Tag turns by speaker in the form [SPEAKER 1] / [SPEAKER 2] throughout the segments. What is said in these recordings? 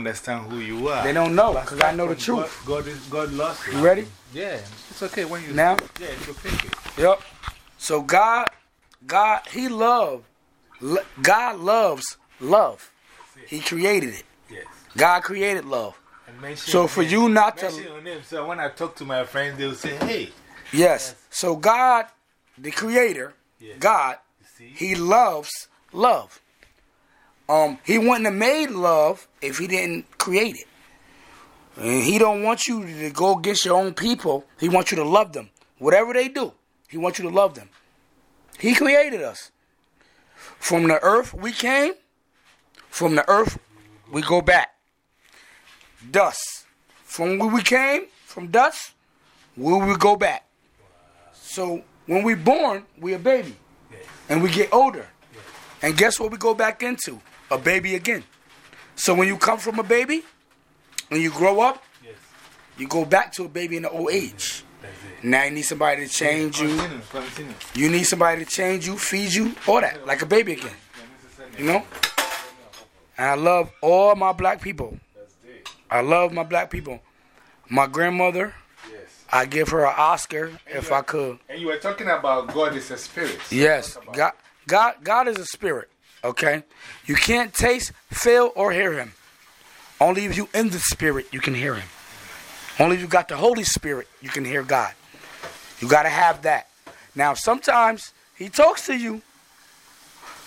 [SPEAKER 1] understand who you are.
[SPEAKER 2] They don't know because I know the truth.
[SPEAKER 1] God, God, is, God loves you.
[SPEAKER 2] You ready?
[SPEAKER 1] Yeah, it's okay when you
[SPEAKER 2] Now?
[SPEAKER 1] Yeah, you pick it.
[SPEAKER 2] Yep. So God, God, He love, lo- God loves love. He created it.
[SPEAKER 1] Yes.
[SPEAKER 2] God created love. So for you not to-
[SPEAKER 1] name. So when I talk to my friends, they'll say, hey,
[SPEAKER 2] Yes. So God, the creator,
[SPEAKER 1] Yes.
[SPEAKER 2] God. He loves love. Um, he wouldn't have made love if he didn't create it. And he don't want you to go against your own people. He wants you to love them. Whatever they do, he wants you to love them. He created us. From the earth we came, from the earth we go back. Dust. From where we came, from dust, where we go back. So when we're born, we're a baby. And we get older. And guess what we go back into? A baby again. So when you come from a baby, when you grow up,
[SPEAKER 1] Yes.
[SPEAKER 2] you go back to a baby in the old age.
[SPEAKER 1] That's it.
[SPEAKER 2] Now you need somebody to change you.
[SPEAKER 1] Continue.
[SPEAKER 2] You need somebody to change you, feed you, all that, like a baby again. You know? And I love all my black people. I love my black people. My grandmother,
[SPEAKER 1] Yes.
[SPEAKER 2] I give her an Oscar if I could.
[SPEAKER 1] And you were talking about God is a spirit.
[SPEAKER 2] Yes, God, God, God is a spirit. Okay, you can't taste, feel, or hear Him. Only if you in the Spirit you can hear Him. Only if you got the Holy Spirit you can hear God. You got to have that. Now, sometimes He talks to you,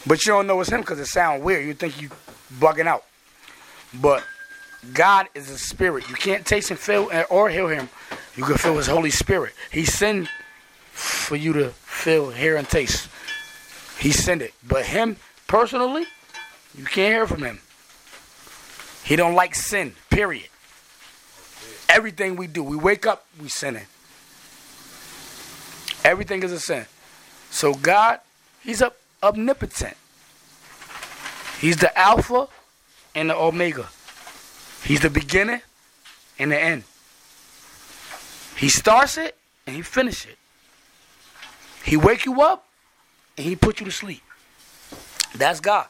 [SPEAKER 2] but you don't know it's Him because it sounds weird. You think you bugging out, but God is a spirit. You can't taste and feel or hear Him. You can feel His Holy Spirit. He sent for you to feel, hear, and taste. He sent it. But him personally, you can't hear from him. He don't like sin. Period. Everything we do, we wake up, we sinning. Everything is a sin. So God, He's up omnipotent. He's the Alpha and the Omega. He's the beginning and the end. He starts it and he finishes it. He wake you up and he put you to sleep. That's God.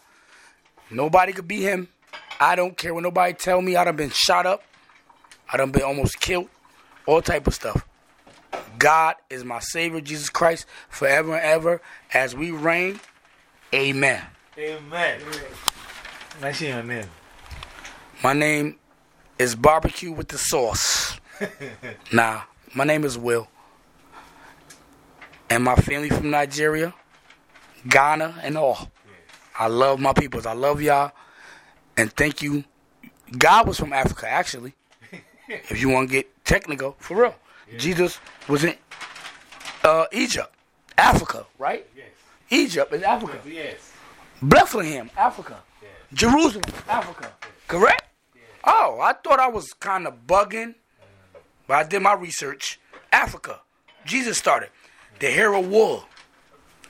[SPEAKER 2] Nobody could be him. I don't care what nobody tell me. I done been shot up. I done been almost killed. All type of stuff. God is my Savior, Jesus Christ, forever and ever. As we reign, amen.
[SPEAKER 1] Amen. Mention your name.
[SPEAKER 2] My name is Barbecue with the Sauce. nah, my name is Will. And my family from Nigeria, Ghana, and all. I love my peoples. I love y'all. And thank you. God was from Africa, actually. if you want to get technical, for real. Jesus was in uh, Egypt, Africa, right?
[SPEAKER 1] Yes.
[SPEAKER 2] Egypt is Africa.
[SPEAKER 1] Yes.
[SPEAKER 2] Bethlehem, Africa. Jerusalem, Africa. Correct? Oh, I thought I was kind of bugging, but I did my research. Africa. Jesus started. The hair of wool.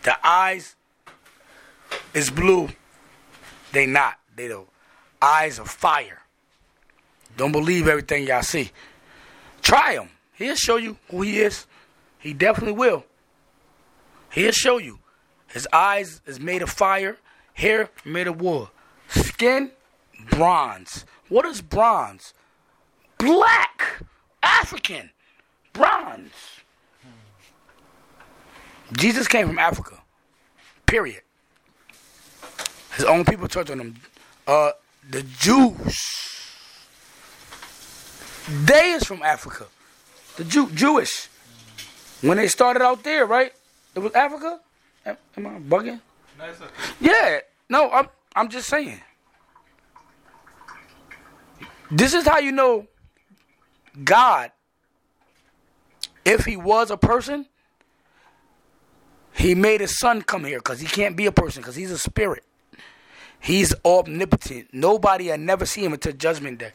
[SPEAKER 2] The eyes is blue. They not. They the eyes of fire. Don't believe everything y'all see. Try him. He'll show you who he is. He definitely will. He'll show you. His eyes is made of fire, hair made of wool, skin bronze. What is bronze? Black, African, bronze. Jesus came from Africa. Period. His own people turned on him. Uh, the Jews. They is from Africa. The Jew, Jewish. When they started out there, right? It was Africa. Am, am I bugging?
[SPEAKER 1] No, okay.
[SPEAKER 2] Yeah. No, I'm I'm just saying. This is how you know God if he was a person, he made his son come here cuz he can't be a person cuz he's a spirit. He's omnipotent. Nobody had never seen him until judgment day.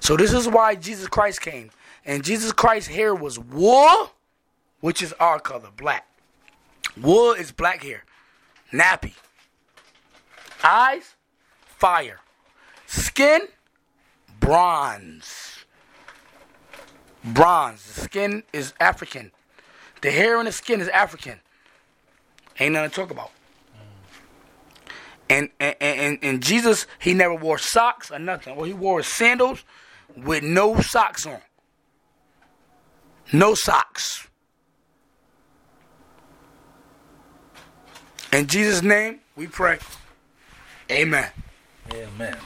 [SPEAKER 2] So this is why Jesus Christ came. And Jesus Christ's hair was wool, which is our color, black. Wool is black hair. Nappy. Eyes, fire. Skin, bronze. Bronze. The skin is African. The hair and the skin is African. Ain't nothing to talk about. And, and, and, and Jesus, he never wore socks or nothing. Well, he wore sandals with no socks on. No socks. In Jesus' name, we pray. Amen.
[SPEAKER 1] Amen.